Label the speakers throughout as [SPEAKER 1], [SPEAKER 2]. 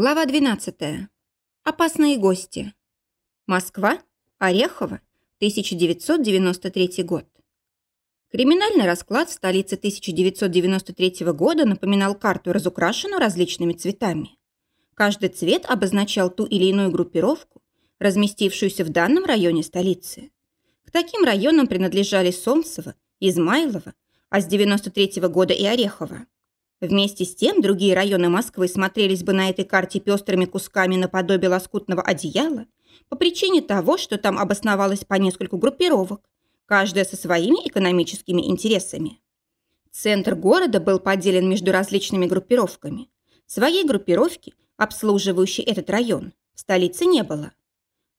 [SPEAKER 1] Глава 12. Опасные гости. Москва. Орехово. 1993 год. Криминальный расклад в столице 1993 года напоминал карту, разукрашенную различными цветами. Каждый цвет обозначал ту или иную группировку, разместившуюся в данном районе столицы. К таким районам принадлежали Солнцево, Измайлово, а с 93 года и Орехово. Вместе с тем другие районы Москвы смотрелись бы на этой карте пестрыми кусками наподобие лоскутного одеяла по причине того, что там обосновалось по нескольку группировок, каждая со своими экономическими интересами. Центр города был поделен между различными группировками. Своей группировки, обслуживающей этот район, в столице не было.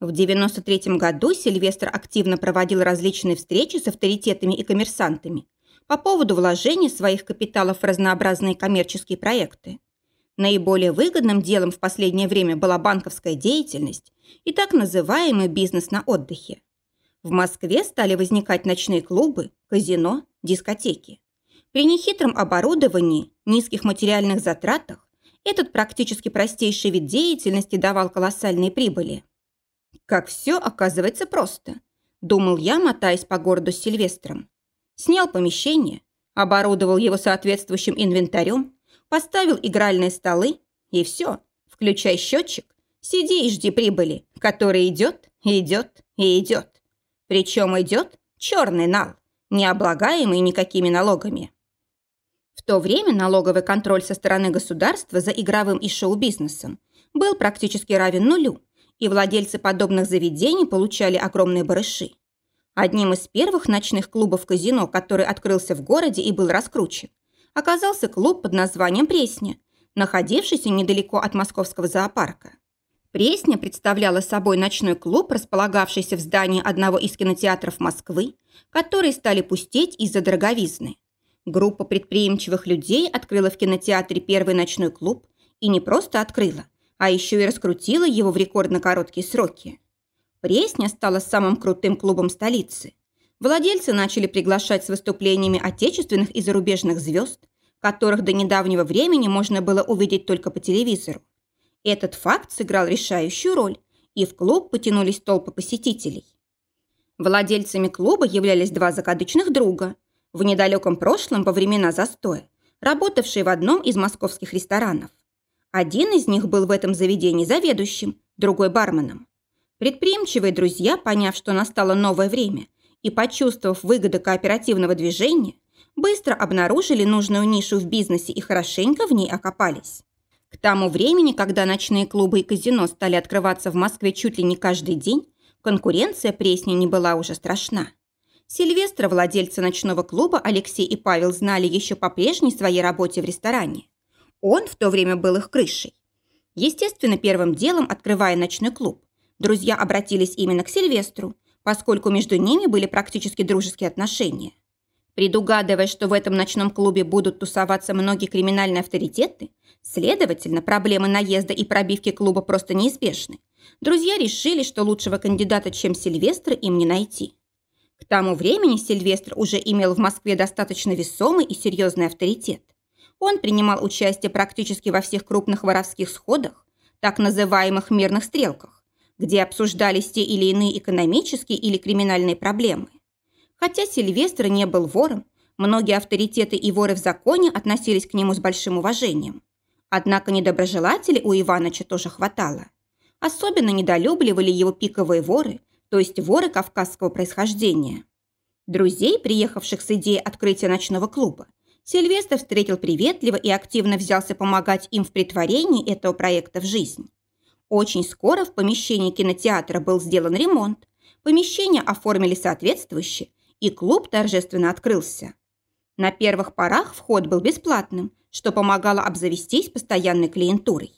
[SPEAKER 1] В 93 году Сильвестр активно проводил различные встречи с авторитетами и коммерсантами – по поводу вложения своих капиталов в разнообразные коммерческие проекты. Наиболее выгодным делом в последнее время была банковская деятельность и так называемый бизнес на отдыхе. В Москве стали возникать ночные клубы, казино, дискотеки. При нехитром оборудовании, низких материальных затратах этот практически простейший вид деятельности давал колоссальные прибыли. Как все оказывается просто, думал я, мотаясь по городу с Сильвестром снял помещение, оборудовал его соответствующим инвентарем, поставил игральные столы и все, включай счетчик, сиди и жди прибыли, которая идет, идет и идет. Причем идет черный нал, не облагаемый никакими налогами. В то время налоговый контроль со стороны государства за игровым и шоу-бизнесом был практически равен нулю, и владельцы подобных заведений получали огромные барыши. Одним из первых ночных клубов-казино, который открылся в городе и был раскручен, оказался клуб под названием «Пресня», находившийся недалеко от московского зоопарка. Пресня представляла собой ночной клуб, располагавшийся в здании одного из кинотеатров Москвы, которые стали пустеть из-за дороговизны. Группа предприимчивых людей открыла в кинотеатре первый ночной клуб и не просто открыла, а еще и раскрутила его в рекордно короткие сроки. Пресня стала самым крутым клубом столицы. Владельцы начали приглашать с выступлениями отечественных и зарубежных звезд, которых до недавнего времени можно было увидеть только по телевизору. Этот факт сыграл решающую роль, и в клуб потянулись толпы посетителей. Владельцами клуба являлись два закадычных друга, в недалеком прошлом во времена застоя, работавшие в одном из московских ресторанов. Один из них был в этом заведении заведующим, другой – барменом. Предприимчивые друзья, поняв, что настало новое время, и почувствовав выгоды кооперативного движения, быстро обнаружили нужную нишу в бизнесе и хорошенько в ней окопались. К тому времени, когда ночные клубы и казино стали открываться в Москве чуть ли не каждый день, конкуренция пресни не была уже страшна. Сильвестра, владельца ночного клуба, Алексей и Павел знали еще по прежней своей работе в ресторане. Он в то время был их крышей. Естественно, первым делом, открывая ночной клуб, друзья обратились именно к Сильвестру, поскольку между ними были практически дружеские отношения. Предугадывая, что в этом ночном клубе будут тусоваться многие криминальные авторитеты, следовательно, проблемы наезда и пробивки клуба просто неизбежны, друзья решили, что лучшего кандидата, чем Сильвестр, им не найти. К тому времени Сильвестр уже имел в Москве достаточно весомый и серьезный авторитет. Он принимал участие практически во всех крупных воровских сходах, так называемых мирных стрелках, где обсуждались те или иные экономические или криминальные проблемы. Хотя Сильвестр не был вором, многие авторитеты и воры в законе относились к нему с большим уважением. Однако недоброжелателей у Иваныча тоже хватало. Особенно недолюбливали его пиковые воры, то есть воры кавказского происхождения. Друзей, приехавших с идеей открытия ночного клуба, Сильвестр встретил приветливо и активно взялся помогать им в притворении этого проекта в жизнь. Очень скоро в помещении кинотеатра был сделан ремонт, помещение оформили соответствующе, и клуб торжественно открылся. На первых порах вход был бесплатным, что помогало обзавестись постоянной клиентурой.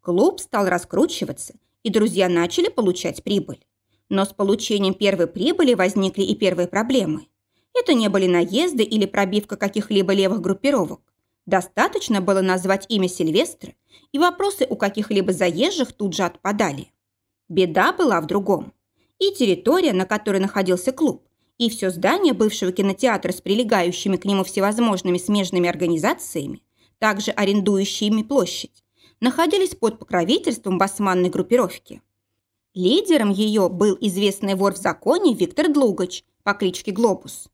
[SPEAKER 1] Клуб стал раскручиваться, и друзья начали получать прибыль. Но с получением первой прибыли возникли и первые проблемы. Это не были наезды или пробивка каких-либо левых группировок. Достаточно было назвать имя Сильвестра, и вопросы у каких-либо заезжих тут же отпадали. Беда была в другом. И территория, на которой находился клуб, и все здание бывшего кинотеатра с прилегающими к нему всевозможными смежными организациями, также арендующими площадь, находились под покровительством басманной группировки. Лидером ее был известный вор в законе Виктор Длугач по кличке Глобус.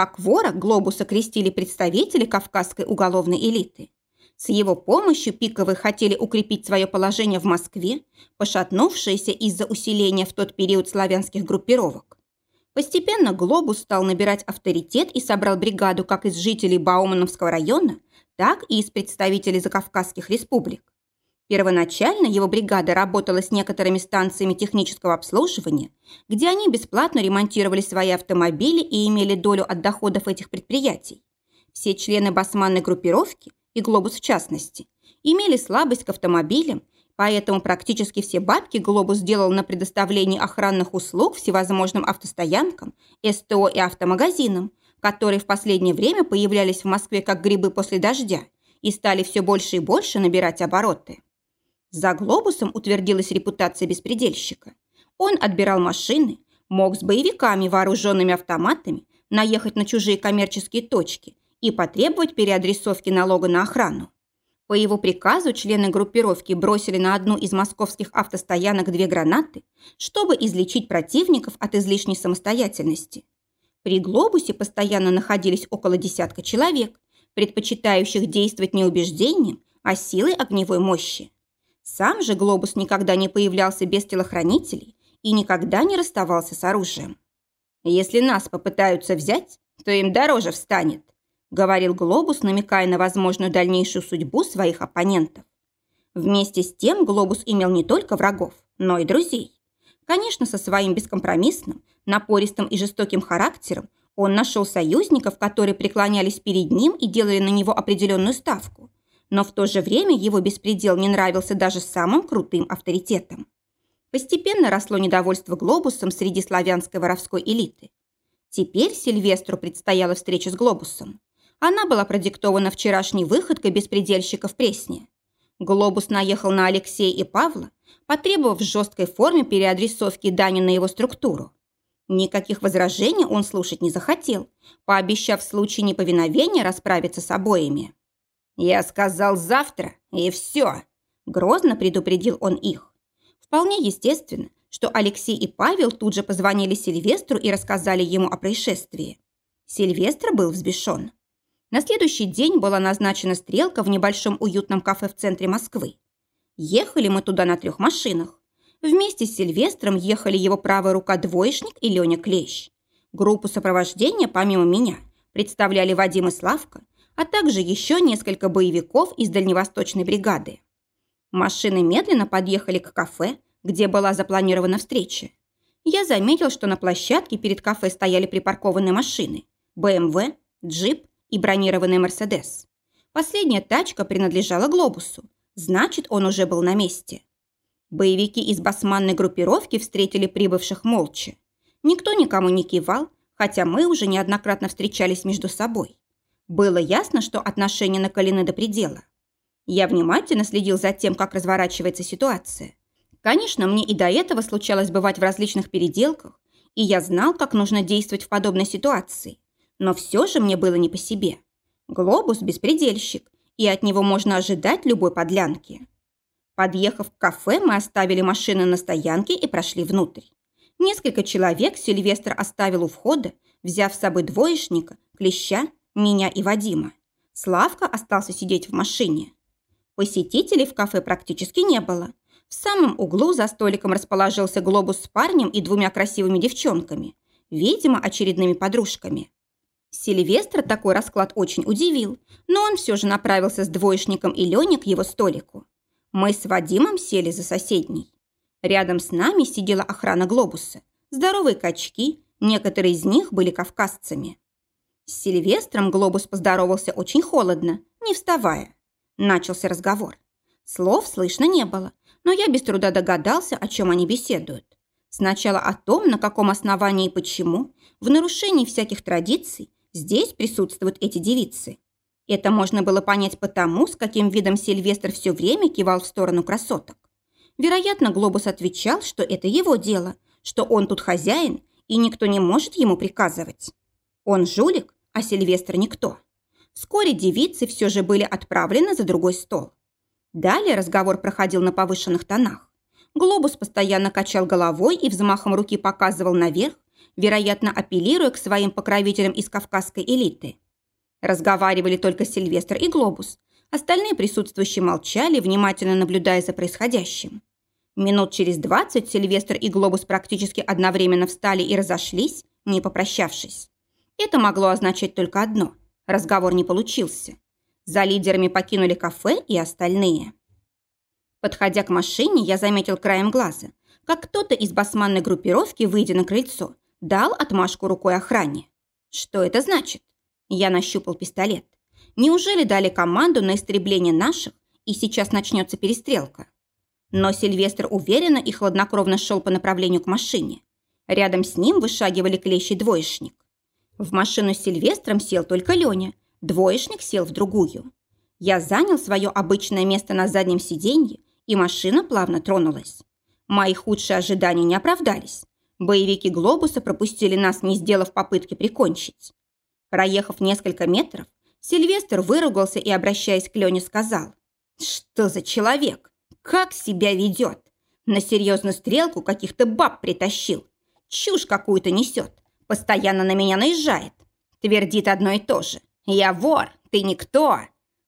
[SPEAKER 1] Как вора Глобуса крестили представители кавказской уголовной элиты. С его помощью пиковые хотели укрепить свое положение в Москве, пошатнувшееся из-за усиления в тот период славянских группировок. Постепенно Глобус стал набирать авторитет и собрал бригаду как из жителей Баумановского района, так и из представителей закавказских республик. Первоначально его бригада работала с некоторыми станциями технического обслуживания, где они бесплатно ремонтировали свои автомобили и имели долю от доходов этих предприятий. Все члены басманной группировки и «Глобус» в частности, имели слабость к автомобилям, поэтому практически все бабки «Глобус» делал на предоставлении охранных услуг всевозможным автостоянкам, СТО и автомагазинам, которые в последнее время появлялись в Москве как грибы после дождя и стали все больше и больше набирать обороты. За «Глобусом» утвердилась репутация беспредельщика. Он отбирал машины, мог с боевиками, вооруженными автоматами, наехать на чужие коммерческие точки и потребовать переадресовки налога на охрану. По его приказу члены группировки бросили на одну из московских автостоянок две гранаты, чтобы излечить противников от излишней самостоятельности. При «Глобусе» постоянно находились около десятка человек, предпочитающих действовать не убеждением, а силой огневой мощи. Сам же «Глобус» никогда не появлялся без телохранителей и никогда не расставался с оружием. «Если нас попытаются взять, то им дороже встанет», говорил Глобус, намекая на возможную дальнейшую судьбу своих оппонентов. Вместе с тем Глобус имел не только врагов, но и друзей. Конечно, со своим бескомпромиссным, напористым и жестоким характером он нашел союзников, которые преклонялись перед ним и делали на него определенную ставку. Но в то же время его беспредел не нравился даже самым крутым авторитетам. Постепенно росло недовольство Глобусом среди славянской воровской элиты. Теперь Сильвестру предстояла встреча с Глобусом. Она была продиктована вчерашней выходкой беспредельщика в Пресне. Глобус наехал на Алексея и Павла, потребовав в жесткой форме переадресовки дани на его структуру. Никаких возражений он слушать не захотел, пообещав в случае неповиновения расправиться с обоими. «Я сказал завтра, и все», – грозно предупредил он их. Вполне естественно, что Алексей и Павел тут же позвонили Сильвестру и рассказали ему о происшествии. Сильвестр был взбешен. На следующий день была назначена стрелка в небольшом уютном кафе в центре Москвы. Ехали мы туда на трех машинах. Вместе с Сильвестром ехали его правая рука двоечник и Леня Клещ. Группу сопровождения, помимо меня, представляли Вадим и Славка, а также еще несколько боевиков из дальневосточной бригады. Машины медленно подъехали к кафе, где была запланирована встреча. Я заметил, что на площадке перед кафе стояли припаркованные машины – БМВ, джип и бронированный «Мерседес». Последняя тачка принадлежала «Глобусу», значит, он уже был на месте. Боевики из басманной группировки встретили прибывших молча. Никто никому не кивал, хотя мы уже неоднократно встречались между собой. Было ясно, что отношения накалены до предела. Я внимательно следил за тем, как разворачивается ситуация. Конечно, мне и до этого случалось бывать в различных переделках, и я знал, как нужно действовать в подобной ситуации. Но все же мне было не по себе. Глобус – беспредельщик, и от него можно ожидать любой подлянки. Подъехав к кафе, мы оставили машины на стоянке и прошли внутрь. Несколько человек Сильвестр оставил у входа, взяв с собой двоечника, клеща, меня и Вадима. Славка остался сидеть в машине. Посетителей в кафе практически не было. В самом углу за столиком расположился глобус с парнем и двумя красивыми девчонками, видимо, очередными подружками. Сильвестра такой расклад очень удивил, но он все же направился с двоечником и Леней к его столику. Мы с Вадимом сели за соседний. Рядом с нами сидела охрана глобуса. Здоровые качки, некоторые из них были кавказцами. С Сильвестром глобус поздоровался очень холодно, не вставая. Начался разговор. Слов слышно не было, но я без труда догадался, о чем они беседуют. Сначала о том, на каком основании и почему, в нарушении всяких традиций, Здесь присутствуют эти девицы. Это можно было понять потому, с каким видом Сильвестр все время кивал в сторону красоток. Вероятно, Глобус отвечал, что это его дело, что он тут хозяин, и никто не может ему приказывать. Он жулик, а Сильвестр никто. Вскоре девицы все же были отправлены за другой стол. Далее разговор проходил на повышенных тонах. Глобус постоянно качал головой и взмахом руки показывал наверх, вероятно, апеллируя к своим покровителям из кавказской элиты. Разговаривали только Сильвестр и Глобус. Остальные присутствующие молчали, внимательно наблюдая за происходящим. Минут через двадцать Сильвестр и Глобус практически одновременно встали и разошлись, не попрощавшись. Это могло означать только одно – разговор не получился. За лидерами покинули кафе и остальные. Подходя к машине, я заметил краем глаза, как кто-то из басманной группировки, выйдя на крыльцо, дал отмашку рукой охране. Что это значит? Я нащупал пистолет. Неужели дали команду на истребление наших, и сейчас начнется перестрелка? Но Сильвестр уверенно и хладнокровно шел по направлению к машине. Рядом с ним вышагивали клещи двоечник. В машину с Сильвестром сел только Леня, двоечник сел в другую. Я занял свое обычное место на заднем сиденье, и машина плавно тронулась. Мои худшие ожидания не оправдались. Боевики «Глобуса» пропустили нас, не сделав попытки прикончить. Проехав несколько метров, Сильвестр выругался и, обращаясь к Лене, сказал. «Что за человек? Как себя ведет? На серьезную стрелку каких-то баб притащил. Чушь какую-то несет. Постоянно на меня наезжает. Твердит одно и то же. Я вор, ты никто.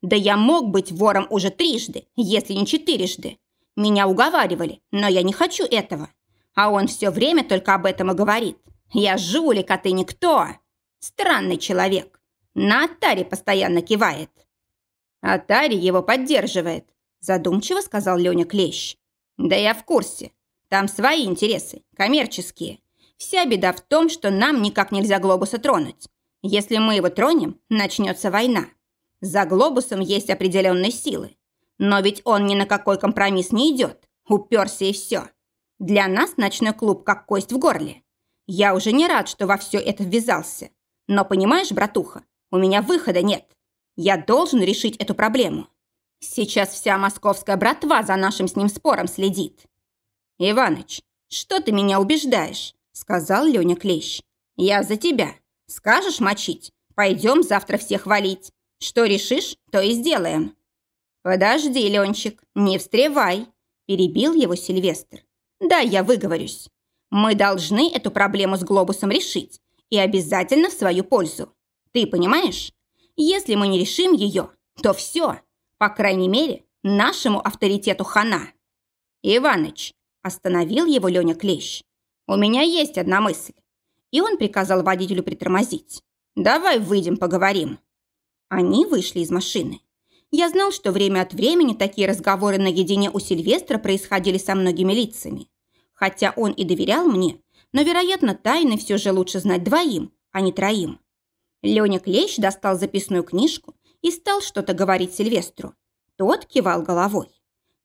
[SPEAKER 1] Да я мог быть вором уже трижды, если не четырежды. Меня уговаривали, но я не хочу этого. А он все время только об этом и говорит. Я жулик, а ты никто. Странный человек. На Атаре постоянно кивает. Атари его поддерживает, задумчиво сказал Леня Клещ. Да я в курсе. Там свои интересы, коммерческие. Вся беда в том, что нам никак нельзя глобуса тронуть. Если мы его тронем, начнется война. За глобусом есть определенные силы. Но ведь он ни на какой компромисс не идет. Уперся и все. Для нас ночной клуб как кость в горле. Я уже не рад, что во все это ввязался. Но понимаешь, братуха, у меня выхода нет. Я должен решить эту проблему. Сейчас вся московская братва за нашим с ним спором следит. Иваныч, что ты меня убеждаешь? Сказал Леня Клещ. «Я за тебя. Скажешь мочить? Пойдем завтра всех валить. Что решишь, то и сделаем». «Подожди, Ленчик, не встревай», – перебил его Сильвестр. «Да, я выговорюсь. Мы должны эту проблему с глобусом решить и обязательно в свою пользу. Ты понимаешь? Если мы не решим ее, то все, по крайней мере, нашему авторитету хана». «Иваныч», – остановил его Леня Клещ, «У меня есть одна мысль». И он приказал водителю притормозить. «Давай выйдем, поговорим». Они вышли из машины. Я знал, что время от времени такие разговоры наедине у Сильвестра происходили со многими лицами. Хотя он и доверял мне, но, вероятно, тайны все же лучше знать двоим, а не троим. Леня Клещ достал записную книжку и стал что-то говорить Сильвестру. Тот кивал головой.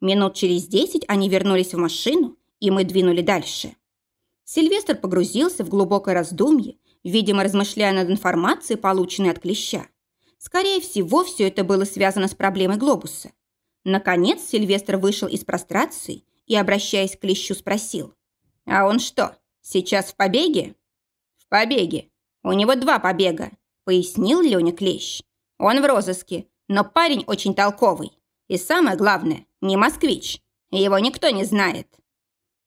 [SPEAKER 1] Минут через десять они вернулись в машину, и мы двинули дальше. Сильвестр погрузился в глубокое раздумье, видимо, размышляя над информацией, полученной от клеща. Скорее всего, все это было связано с проблемой глобуса. Наконец Сильвестр вышел из прострации и, обращаясь к клещу, спросил. «А он что, сейчас в побеге?» «В побеге. У него два побега», — пояснил Леня Клещ. «Он в розыске, но парень очень толковый. И самое главное, не москвич. Его никто не знает».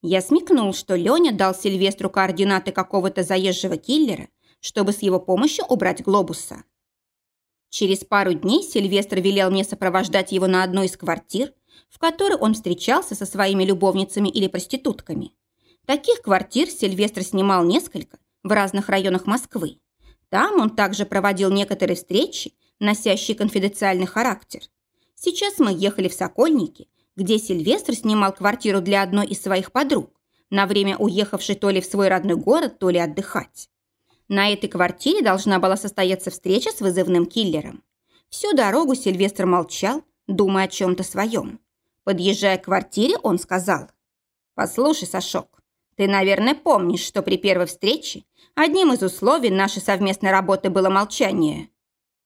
[SPEAKER 1] Я смекнул, что Леня дал Сильвестру координаты какого-то заезжего киллера, чтобы с его помощью убрать глобуса. Через пару дней Сильвестр велел мне сопровождать его на одной из квартир, в которой он встречался со своими любовницами или проститутками. Таких квартир Сильвестр снимал несколько в разных районах Москвы. Там он также проводил некоторые встречи, носящие конфиденциальный характер. Сейчас мы ехали в Сокольники, где Сильвестр снимал квартиру для одной из своих подруг, на время уехавшей то ли в свой родной город, то ли отдыхать. На этой квартире должна была состояться встреча с вызывным киллером. Всю дорогу Сильвестр молчал, думая о чем-то своем. Подъезжая к квартире, он сказал. «Послушай, Сашок, ты, наверное, помнишь, что при первой встрече одним из условий нашей совместной работы было молчание».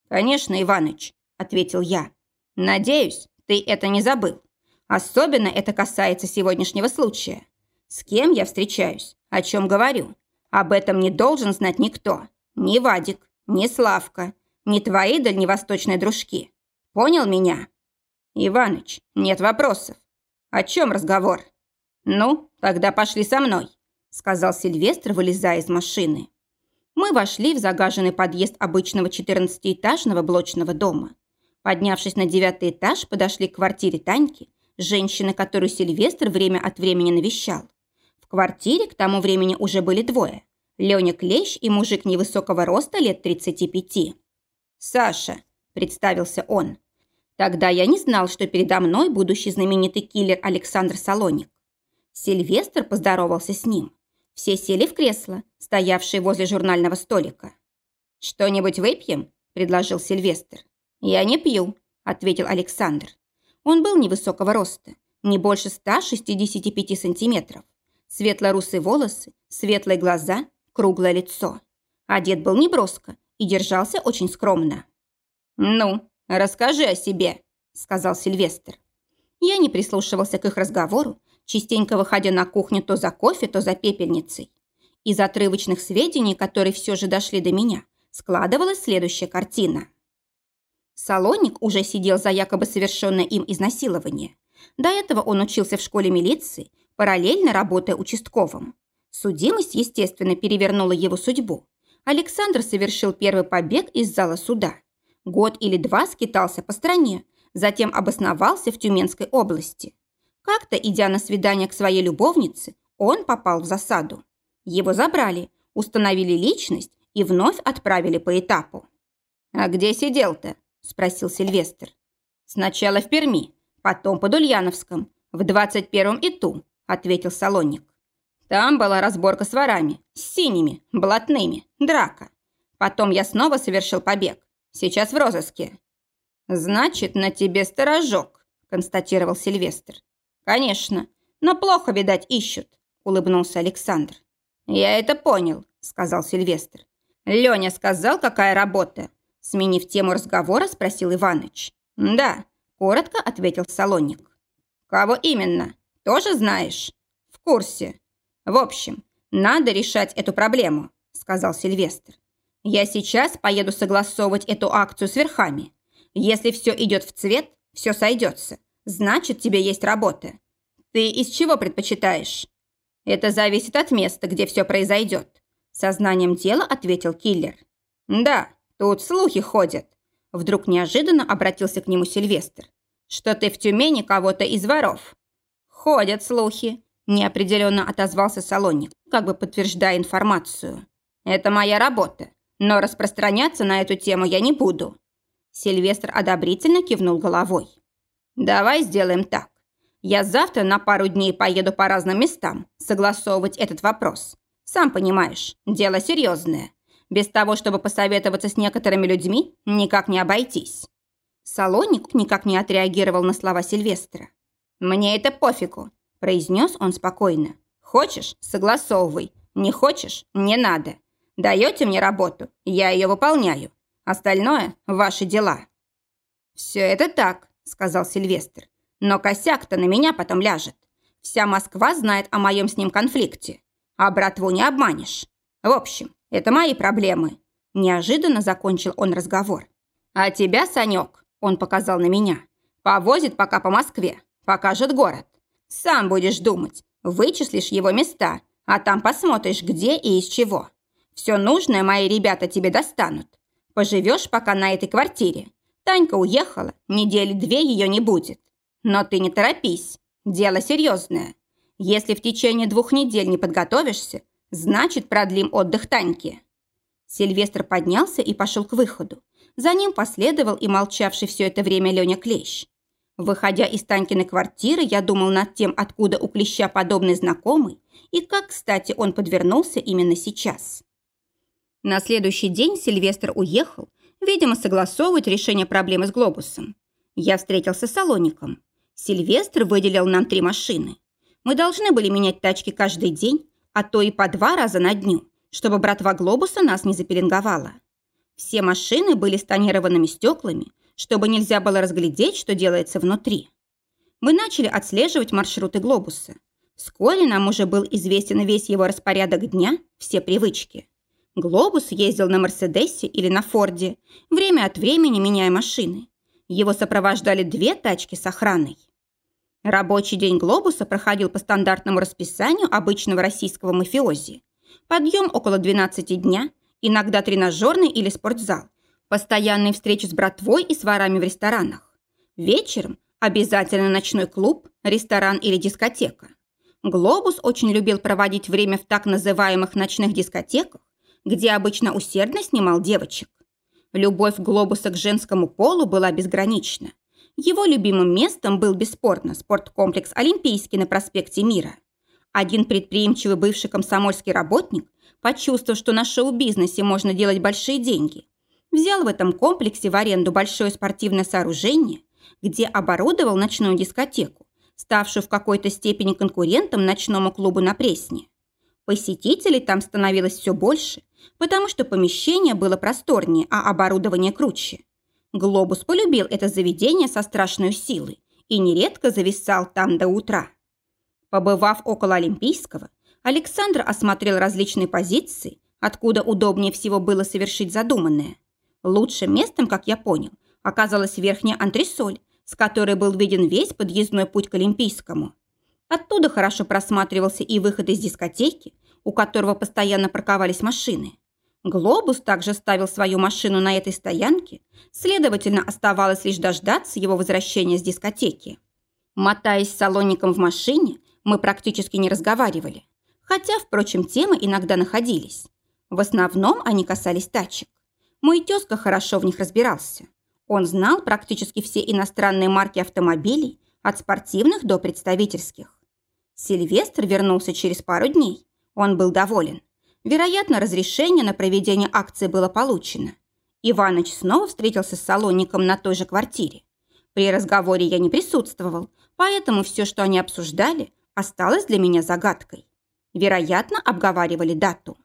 [SPEAKER 1] «Конечно, Иваныч», — ответил я. «Надеюсь, ты это не забыл. Особенно это касается сегодняшнего случая. С кем я встречаюсь, о чем говорю. Об этом не должен знать никто. Ни Вадик, ни Славка, ни твои дальневосточные дружки. Понял меня?» «Иваныч, нет вопросов. О чем разговор?» «Ну, тогда пошли со мной», – сказал Сильвестр, вылезая из машины. Мы вошли в загаженный подъезд обычного 14-этажного блочного дома. Поднявшись на девятый этаж, подошли к квартире Таньки, женщины, которую Сильвестр время от времени навещал. В квартире к тому времени уже были двое. Леня Клещ и мужик невысокого роста лет 35. «Саша», – представился он. Тогда я не знал, что передо мной будущий знаменитый киллер Александр Салоник. Сильвестр поздоровался с ним. Все сели в кресло, стоявшие возле журнального столика. «Что-нибудь выпьем?» – предложил Сильвестр. «Я не пью», – ответил Александр. Он был невысокого роста, не больше 165 сантиметров. Светло-русые волосы, светлые глаза, круглое лицо. Одет был неброско и держался очень скромно. «Ну, расскажи о себе», – сказал Сильвестр. Я не прислушивался к их разговору, частенько выходя на кухню то за кофе, то за пепельницей. Из отрывочных сведений, которые все же дошли до меня, складывалась следующая картина. Салоник уже сидел за якобы совершенное им изнасилование. До этого он учился в школе милиции, параллельно работая участковым. Судимость, естественно, перевернула его судьбу. Александр совершил первый побег из зала суда. Год или два скитался по стране, затем обосновался в Тюменской области. Как-то, идя на свидание к своей любовнице, он попал в засаду. Его забрали, установили личность и вновь отправили по этапу. «А где сидел-то?» – спросил Сильвестр. «Сначала в Перми, потом под Ульяновском, в 21-м ИТУ», – ответил Салонник. «Там была разборка с ворами, с синими, блатными, драка. Потом я снова совершил побег. Сейчас в розыске». «Значит, на тебе сторожок», – констатировал Сильвестр. «Конечно, но плохо, видать, ищут», – улыбнулся Александр. «Я это понял», – сказал Сильвестр. «Леня сказал, какая работа?» Сменив тему разговора, спросил Иваныч. «Да», – коротко ответил Салонник. «Кого именно? Тоже знаешь?» «В курсе». «В общем, надо решать эту проблему», – сказал Сильвестр. «Я сейчас поеду согласовывать эту акцию с верхами. Если все идет в цвет, все сойдется. Значит, тебе есть работа. Ты из чего предпочитаешь? Это зависит от места, где все произойдет. Сознанием дела ответил киллер. Да, тут слухи ходят. Вдруг неожиданно обратился к нему Сильвестр. Что ты в Тюмени кого-то из воров. Ходят слухи. Неопределенно отозвался Салонник, как бы подтверждая информацию. Это моя работа, но распространяться на эту тему я не буду. Сильвестр одобрительно кивнул головой. «Давай сделаем так. Я завтра на пару дней поеду по разным местам согласовывать этот вопрос. Сам понимаешь, дело серьезное. Без того, чтобы посоветоваться с некоторыми людьми, никак не обойтись». Салоник никак не отреагировал на слова Сильвестра. «Мне это пофигу», – произнес он спокойно. «Хочешь – согласовывай. Не хочешь – не надо. Даете мне работу, я ее выполняю. Остальное – ваши дела». «Все это так», – сказал Сильвестр. «Но косяк-то на меня потом ляжет. Вся Москва знает о моем с ним конфликте. А братву не обманешь. В общем, это мои проблемы». Неожиданно закончил он разговор. «А тебя, Санек, он показал на меня, повозит пока по Москве, покажет город. Сам будешь думать, вычислишь его места, а там посмотришь, где и из чего. Все нужное мои ребята тебе достанут. Поживешь пока на этой квартире, Танька уехала, недели две ее не будет. Но ты не торопись, дело серьезное. Если в течение двух недель не подготовишься, значит продлим отдых Таньке». Сильвестр поднялся и пошел к выходу. За ним последовал и молчавший все это время Леня Клещ. Выходя из Танькиной квартиры, я думал над тем, откуда у Клеща подобный знакомый, и как, кстати, он подвернулся именно сейчас. На следующий день Сильвестр уехал, Видимо, согласовывать решение проблемы с глобусом. Я встретился с Салоником. Сильвестр выделил нам три машины. Мы должны были менять тачки каждый день, а то и по два раза на дню, чтобы братва глобуса нас не запеленговала. Все машины были с тонированными стеклами, чтобы нельзя было разглядеть, что делается внутри. Мы начали отслеживать маршруты глобуса. Вскоре нам уже был известен весь его распорядок дня, все привычки. Глобус ездил на Мерседесе или на Форде, время от времени меняя машины. Его сопровождали две тачки с охраной. Рабочий день «Глобуса» проходил по стандартному расписанию обычного российского мафиози. Подъем около 12 дня, иногда тренажерный или спортзал, постоянные встречи с братвой и с ворами в ресторанах. Вечером обязательно ночной клуб, ресторан или дискотека. «Глобус» очень любил проводить время в так называемых ночных дискотеках, где обычно усердно снимал девочек. Любовь Глобуса к женскому полу была безгранична. Его любимым местом был бесспорно спорткомплекс «Олимпийский» на проспекте Мира. Один предприимчивый бывший комсомольский работник, почувствовав, что на шоу-бизнесе можно делать большие деньги, взял в этом комплексе в аренду большое спортивное сооружение, где оборудовал ночную дискотеку, ставшую в какой-то степени конкурентом ночному клубу на Пресне. Посетителей там становилось все больше, потому что помещение было просторнее, а оборудование круче. Глобус полюбил это заведение со страшной силой и нередко зависал там до утра. Побывав около Олимпийского, Александр осмотрел различные позиции, откуда удобнее всего было совершить задуманное. Лучшим местом, как я понял, оказалась верхняя антресоль, с которой был виден весь подъездной путь к Олимпийскому. Оттуда хорошо просматривался и выход из дискотеки, у которого постоянно парковались машины. Глобус также ставил свою машину на этой стоянке, следовательно, оставалось лишь дождаться его возвращения с дискотеки. Мотаясь салонником в машине, мы практически не разговаривали. Хотя, впрочем, темы иногда находились. В основном они касались тачек. Мой тезка хорошо в них разбирался. Он знал практически все иностранные марки автомобилей, от спортивных до представительских. Сильвестр вернулся через пару дней. Он был доволен. Вероятно, разрешение на проведение акции было получено. Иваныч снова встретился с салонником на той же квартире. При разговоре я не присутствовал, поэтому все, что они обсуждали, осталось для меня загадкой. Вероятно, обговаривали дату.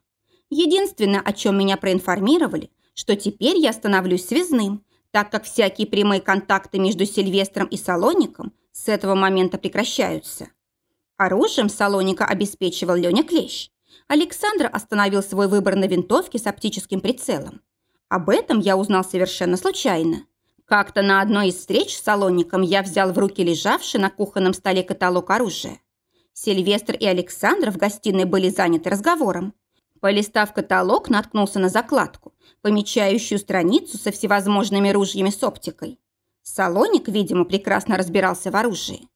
[SPEAKER 1] Единственное, о чем меня проинформировали, что теперь я становлюсь связным, так как всякие прямые контакты между Сильвестром и Салоником с этого момента прекращаются. Оружием Салоника обеспечивал Леня Клещ. Александр остановил свой выбор на винтовке с оптическим прицелом. Об этом я узнал совершенно случайно. Как-то на одной из встреч с Салоником я взял в руки лежавший на кухонном столе каталог оружия. Сильвестр и Александр в гостиной были заняты разговором. Полистав каталог, наткнулся на закладку, помечающую страницу со всевозможными ружьями с оптикой. Салоник, видимо, прекрасно разбирался в оружии.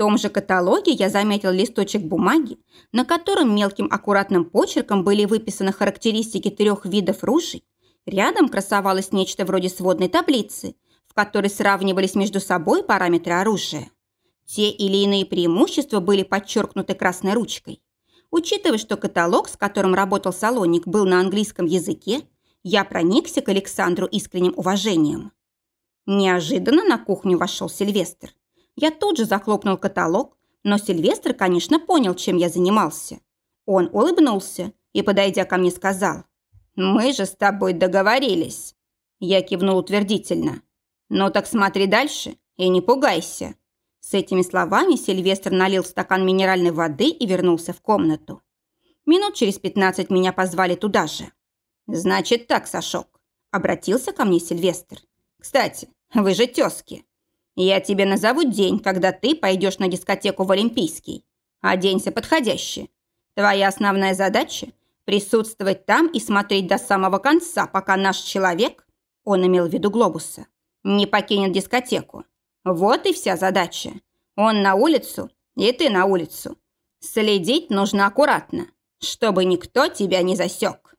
[SPEAKER 1] Том же каталоге я заметил листочек бумаги, на котором мелким аккуратным почерком были выписаны характеристики трех видов ружей. Рядом красовалось нечто вроде сводной таблицы, в которой сравнивались между собой параметры оружия. Те или иные преимущества были подчеркнуты красной ручкой. Учитывая, что каталог, с которым работал салонник, был на английском языке, я проникся к Александру искренним уважением. Неожиданно на кухню вошел Сильвестр. Я тут же захлопнул каталог, но Сильвестр, конечно, понял, чем я занимался. Он улыбнулся и, подойдя ко мне, сказал, «Мы же с тобой договорились». Я кивнул утвердительно. «Ну так смотри дальше и не пугайся. С этими словами Сильвестр налил стакан минеральной воды и вернулся в комнату. Минут через пятнадцать меня позвали туда же. «Значит так, Сашок», — обратился ко мне Сильвестр. «Кстати, вы же тезки. Я тебе назову день, когда ты пойдешь на дискотеку в Олимпийский. Оденься подходяще. Твоя основная задача – присутствовать там и смотреть до самого конца, пока наш человек, он имел в виду глобуса, не покинет дискотеку. Вот и вся задача. Он на улицу, и ты на улицу. Следить нужно аккуратно, чтобы никто тебя не засек.